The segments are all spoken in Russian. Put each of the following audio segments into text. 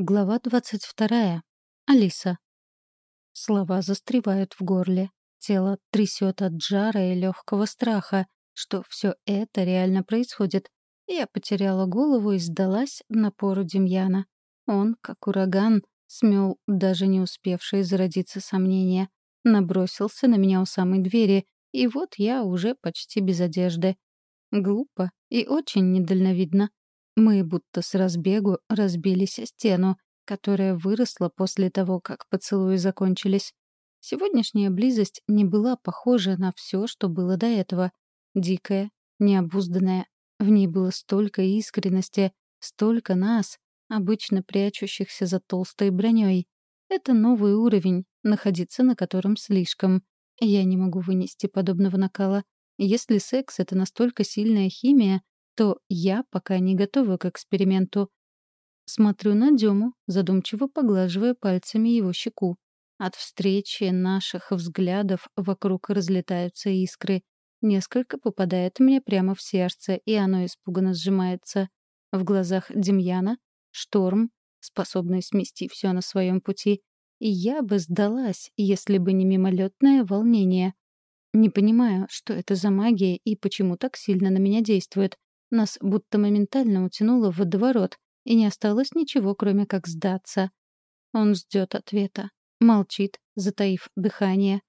Глава двадцать вторая. Алиса. Слова застревают в горле. Тело трясет от жара и легкого страха, что все это реально происходит. Я потеряла голову и сдалась напору Демьяна. Он, как ураган, смел даже не успевшие зародиться сомнения. Набросился на меня у самой двери, и вот я уже почти без одежды. Глупо и очень недальновидно. Мы будто с разбегу разбились о стену, которая выросла после того, как поцелуи закончились. Сегодняшняя близость не была похожа на все, что было до этого. Дикая, необузданная. В ней было столько искренности, столько нас, обычно прячущихся за толстой броней. Это новый уровень, находиться на котором слишком. Я не могу вынести подобного накала. Если секс — это настолько сильная химия, то я пока не готова к эксперименту. Смотрю на Дему, задумчиво поглаживая пальцами его щеку. От встречи наших взглядов вокруг разлетаются искры. Несколько попадает мне прямо в сердце, и оно испуганно сжимается. В глазах Демьяна — шторм, способный смести все на своем пути. И я бы сдалась, если бы не мимолетное волнение. Не понимаю, что это за магия и почему так сильно на меня действует. Нас будто моментально утянуло в водоворот, и не осталось ничего, кроме как сдаться. Он ждет ответа. Молчит, затаив дыхание.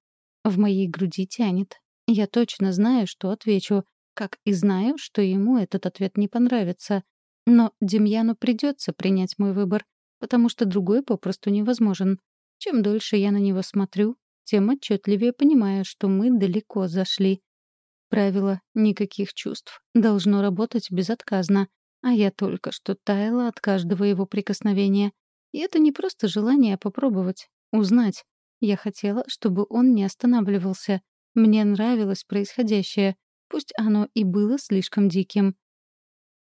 В моей груди тянет. Я точно знаю, что отвечу, как и знаю, что ему этот ответ не понравится. Но Демьяну придется принять мой выбор, потому что другой попросту невозможен. Чем дольше я на него смотрю, тем отчетливее понимаю, что мы далеко зашли. Правило «никаких чувств» должно работать безотказно, а я только что таяла от каждого его прикосновения. И это не просто желание попробовать, узнать. Я хотела, чтобы он не останавливался. Мне нравилось происходящее, пусть оно и было слишком диким.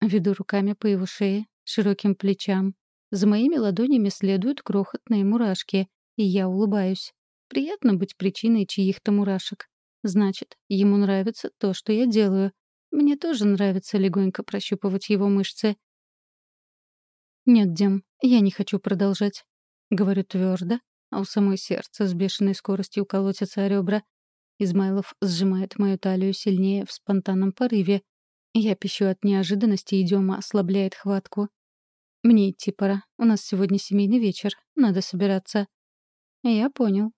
Веду руками по его шее, широким плечам. За моими ладонями следуют крохотные мурашки, и я улыбаюсь. Приятно быть причиной чьих-то мурашек. Значит, ему нравится то, что я делаю. Мне тоже нравится легонько прощупывать его мышцы. «Нет, Дем, я не хочу продолжать», — говорю твердо, а у самой сердца с бешеной скоростью колотятся о ребра. Измайлов сжимает мою талию сильнее в спонтанном порыве. Я пищу от неожиданности, и Дема ослабляет хватку. «Мне идти пора. У нас сегодня семейный вечер. Надо собираться». «Я понял».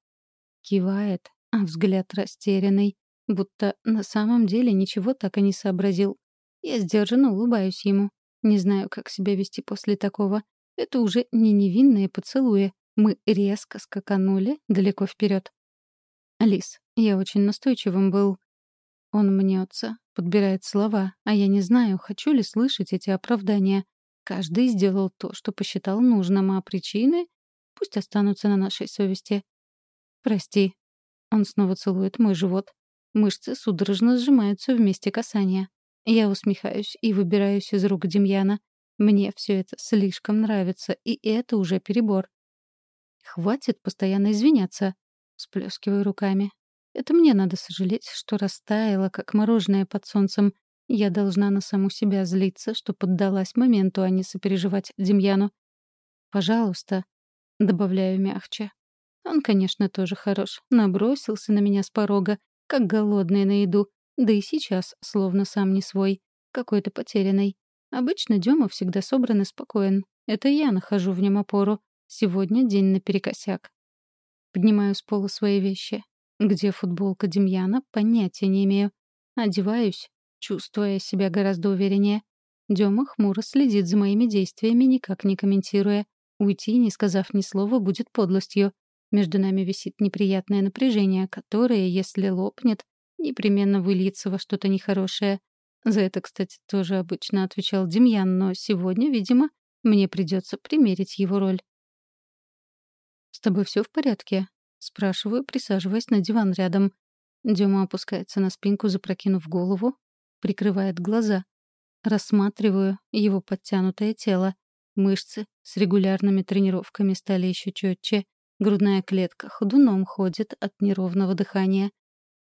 Кивает, а взгляд растерянный, будто на самом деле ничего так и не сообразил. Я сдержанно улыбаюсь ему. Не знаю, как себя вести после такого. Это уже не невинные поцелуи. Мы резко скаканули далеко вперед. Алис, я очень настойчивым был. Он мнется, подбирает слова, а я не знаю, хочу ли слышать эти оправдания. Каждый сделал то, что посчитал нужным, а причины пусть останутся на нашей совести. Прости, он снова целует мой живот. Мышцы судорожно сжимаются в месте касания. Я усмехаюсь и выбираюсь из рук Демьяна. Мне все это слишком нравится, и это уже перебор. «Хватит постоянно извиняться», — сплескиваю руками. «Это мне надо сожалеть, что растаяло, как мороженое под солнцем. Я должна на саму себя злиться, что поддалась моменту, а не сопереживать Демьяну. Пожалуйста», — добавляю мягче. Он, конечно, тоже хорош. Набросился на меня с порога, как голодный на еду. Да и сейчас, словно сам не свой. Какой-то потерянный. Обычно Дема всегда собран и спокоен. Это я нахожу в нем опору. Сегодня день наперекосяк. Поднимаю с пола свои вещи. Где футболка Демьяна, понятия не имею. Одеваюсь, чувствуя себя гораздо увереннее. Дема хмуро следит за моими действиями, никак не комментируя. Уйти, не сказав ни слова, будет подлостью. Между нами висит неприятное напряжение, которое, если лопнет, непременно выльется во что-то нехорошее. За это, кстати, тоже обычно отвечал Демьян, но сегодня, видимо, мне придется примерить его роль. «С тобой все в порядке?» — спрашиваю, присаживаясь на диван рядом. Дема опускается на спинку, запрокинув голову, прикрывает глаза. Рассматриваю его подтянутое тело. Мышцы с регулярными тренировками стали еще четче. Грудная клетка ходуном ходит от неровного дыхания.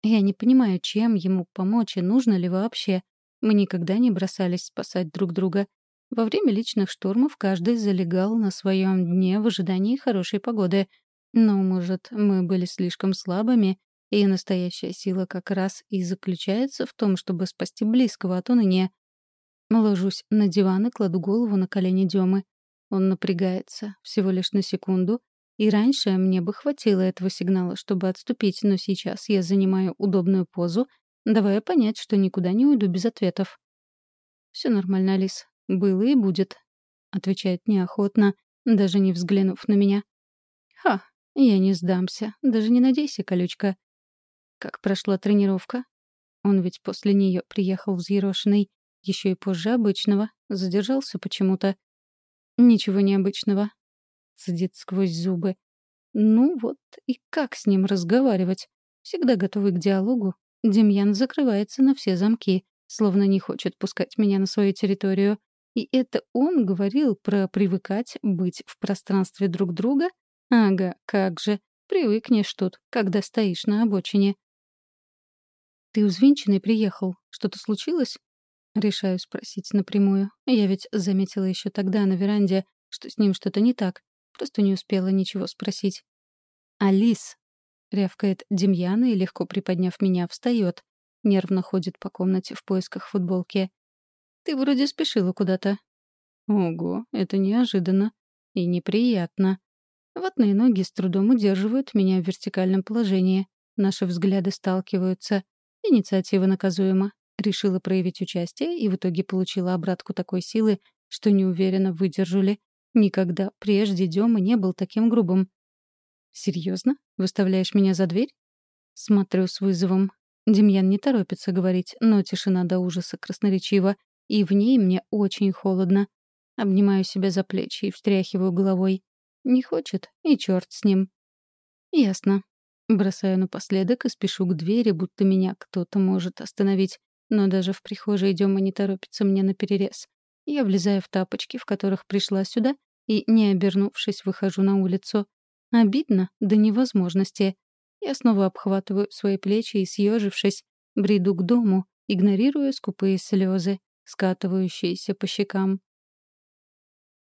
Я не понимаю, чем ему помочь и нужно ли вообще. Мы никогда не бросались спасать друг друга. Во время личных штурмов каждый залегал на своем дне в ожидании хорошей погоды. Но, может, мы были слишком слабыми, и настоящая сила как раз и заключается в том, чтобы спасти близкого от уныния. Ложусь на диван и кладу голову на колени Демы. Он напрягается, всего лишь на секунду, и раньше мне бы хватило этого сигнала, чтобы отступить, но сейчас я занимаю удобную позу, давая понять, что никуда не уйду без ответов. «Все нормально, Алис. Было и будет», — отвечает неохотно, даже не взглянув на меня. «Ха, я не сдамся. Даже не надейся, колючка. Как прошла тренировка? Он ведь после нее приехал взъерошенный, еще и позже обычного, задержался почему-то. Ничего необычного. Сидит сквозь зубы. Ну вот, и как с ним разговаривать? Всегда готовый к диалогу. Демьян закрывается на все замки, словно не хочет пускать меня на свою территорию. И это он говорил про привыкать быть в пространстве друг друга? Ага, как же. Привыкнешь тут, когда стоишь на обочине. «Ты взвинченный приехал. Что-то случилось?» Решаю спросить напрямую. Я ведь заметила еще тогда на веранде, что с ним что-то не так. Просто не успела ничего спросить. «Алис!» — рявкает Демьяна и, легко приподняв меня, встает. Нервно ходит по комнате в поисках футболки. «Ты вроде спешила куда-то». Ого, это неожиданно. И неприятно. Ватные ноги с трудом удерживают меня в вертикальном положении. Наши взгляды сталкиваются. Инициатива наказуема. Решила проявить участие и в итоге получила обратку такой силы, что не уверена, выдержу ли. Никогда прежде Дема не был таким грубым. «Серьезно? Выставляешь меня за дверь?» Смотрю с вызовом. Демьян не торопится говорить, но тишина до ужаса красноречива, и в ней мне очень холодно. Обнимаю себя за плечи и встряхиваю головой. Не хочет, и черт с ним. Ясно. Бросаю напоследок и спешу к двери, будто меня кто-то может остановить. Но даже в прихожей Дема не торопится мне на перерез. Я влезаю в тапочки, в которых пришла сюда, и, не обернувшись, выхожу на улицу. Обидно до невозможности. Я снова обхватываю свои плечи и, съежившись, бреду к дому, игнорируя скупые слезы, скатывающиеся по щекам.